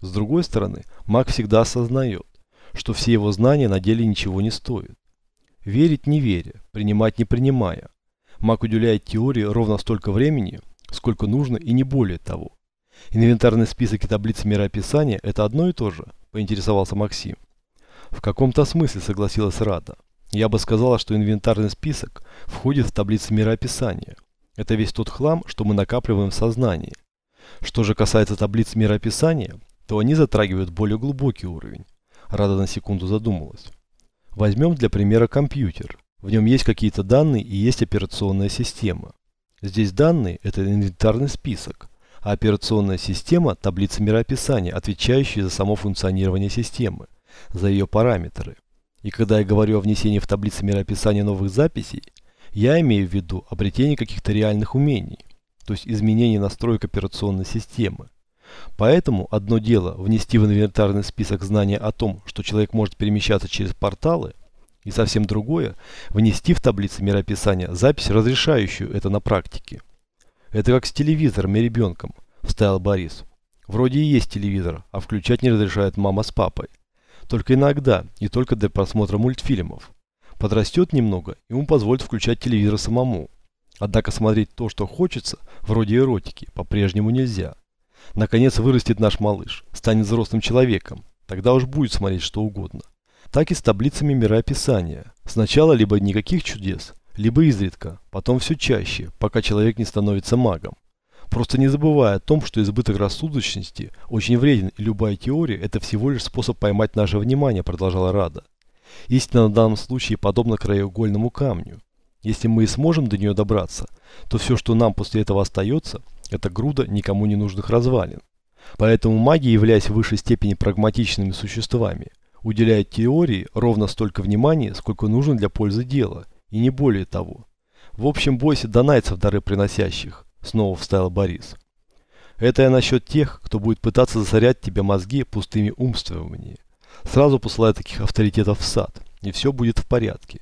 С другой стороны, маг всегда осознает, что все его знания на деле ничего не стоят. Верить не веря, принимать не принимая. Маг уделяет теории ровно столько времени, сколько нужно и не более того. Инвентарный список и таблица мироописания – это одно и то же, поинтересовался Максим. В каком-то смысле согласилась Рада. Я бы сказала, что инвентарный список входит в таблицу мироописания. Это весь тот хлам, что мы накапливаем в сознании. Что же касается таблиц мироописания, то они затрагивают более глубокий уровень. Рада на секунду задумалась. Возьмем для примера компьютер. В нем есть какие-то данные и есть операционная система. Здесь данные – это инвентарный список, а операционная система – таблица мироописания, отвечающая за само функционирование системы, за ее параметры. И когда я говорю о внесении в таблицу мироописания новых записей, я имею в виду обретение каких-то реальных умений, то есть изменение настроек операционной системы. Поэтому одно дело внести в инвентарный список знания о том, что человек может перемещаться через порталы, и совсем другое – внести в таблицу мироописания запись, разрешающую это на практике. Это как с телевизором и ребенком, вставил Борис. Вроде и есть телевизор, а включать не разрешает мама с папой. Только иногда, и только для просмотра мультфильмов. Подрастет немного, ему позволят включать телевизор самому. Однако смотреть то, что хочется, вроде эротики, по-прежнему нельзя. Наконец вырастет наш малыш, станет взрослым человеком, тогда уж будет смотреть что угодно. Так и с таблицами мироописания. Сначала либо никаких чудес, либо изредка, потом все чаще, пока человек не становится магом. Просто не забывая о том, что избыток рассудочности очень вреден, и любая теория – это всего лишь способ поймать наше внимание, продолжала Рада. Истина в данном случае подобна краеугольному камню. Если мы и сможем до нее добраться, то все, что нам после этого остается, это груда никому не нужных развалин. Поэтому маги, являясь в высшей степени прагматичными существами, уделяют теории ровно столько внимания, сколько нужно для пользы дела, и не более того. В общем, бойся донайцев дары приносящих, снова вставил Борис. Это я насчет тех, кто будет пытаться засорять тебе мозги пустыми умствованиями. Сразу посылай таких авторитетов в сад, и все будет в порядке.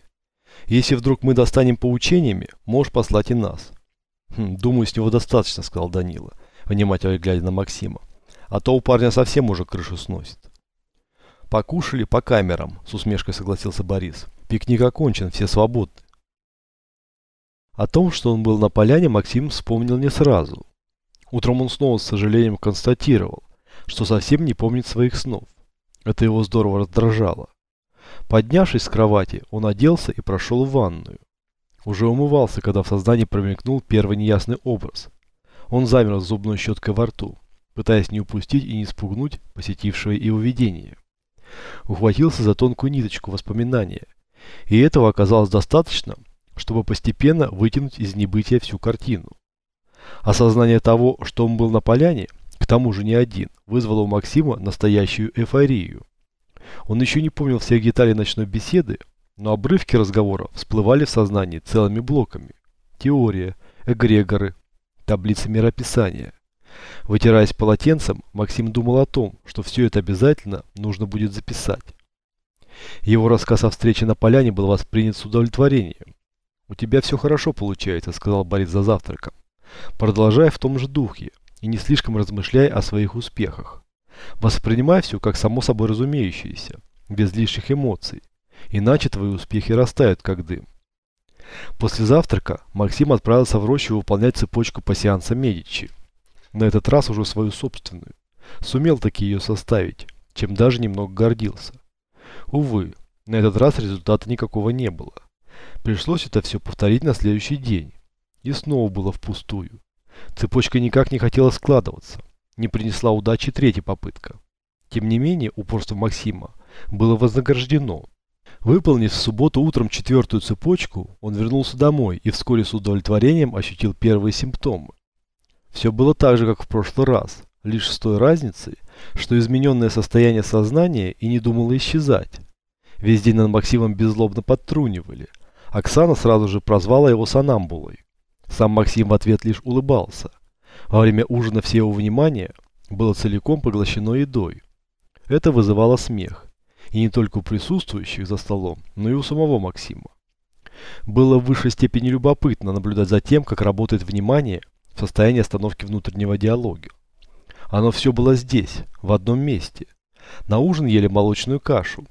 Если вдруг мы достанем поучениями, можешь послать и нас. Хм, думаю, с него достаточно, сказал Данила, внимательно глядя на Максима. А то у парня совсем уже крышу сносит. Покушали по камерам, с усмешкой согласился Борис. Пикник окончен, все свободны. О том, что он был на поляне, Максим вспомнил не сразу. Утром он снова с сожалением констатировал, что совсем не помнит своих снов. Это его здорово раздражало. Поднявшись с кровати, он оделся и прошел в ванную. Уже умывался, когда в сознании промелькнул первый неясный образ. Он замер с зубной щеткой во рту, пытаясь не упустить и не спугнуть посетившего его видение. Ухватился за тонкую ниточку воспоминания, и этого оказалось достаточно, чтобы постепенно вытянуть из небытия всю картину. Осознание того, что он был на поляне, к тому же не один, вызвало у Максима настоящую эйфорию. Он еще не помнил всех деталей ночной беседы, но обрывки разговора всплывали в сознании целыми блоками. Теория, эгрегоры, таблицы мирописания. Вытираясь полотенцем, Максим думал о том, что все это обязательно нужно будет записать. Его рассказ о встрече на поляне был воспринят с удовлетворением. «У тебя все хорошо получается», — сказал Борис за завтраком. «Продолжай в том же духе и не слишком размышляй о своих успехах. Воспринимай все как само собой разумеющееся, без лишних эмоций, иначе твои успехи растают как дым». После завтрака Максим отправился в рощу выполнять цепочку по сеансам Медичи. На этот раз уже свою собственную. Сумел таки ее составить, чем даже немного гордился. Увы, на этот раз результата никакого не было. Пришлось это все повторить на следующий день. И снова было впустую. Цепочка никак не хотела складываться. Не принесла удачи третья попытка. Тем не менее, упорство Максима было вознаграждено. Выполнив в субботу утром четвертую цепочку, он вернулся домой и вскоре с удовлетворением ощутил первые симптомы. Все было так же, как в прошлый раз, лишь с той разницей, что измененное состояние сознания и не думало исчезать. Весь день над Максимом беззлобно подтрунивали – Оксана сразу же прозвала его Санамбулой. Сам Максим в ответ лишь улыбался. Во время ужина все его внимание было целиком поглощено едой. Это вызывало смех. И не только у присутствующих за столом, но и у самого Максима. Было в высшей степени любопытно наблюдать за тем, как работает внимание в состоянии остановки внутреннего диалога. Оно все было здесь, в одном месте. На ужин ели молочную кашу,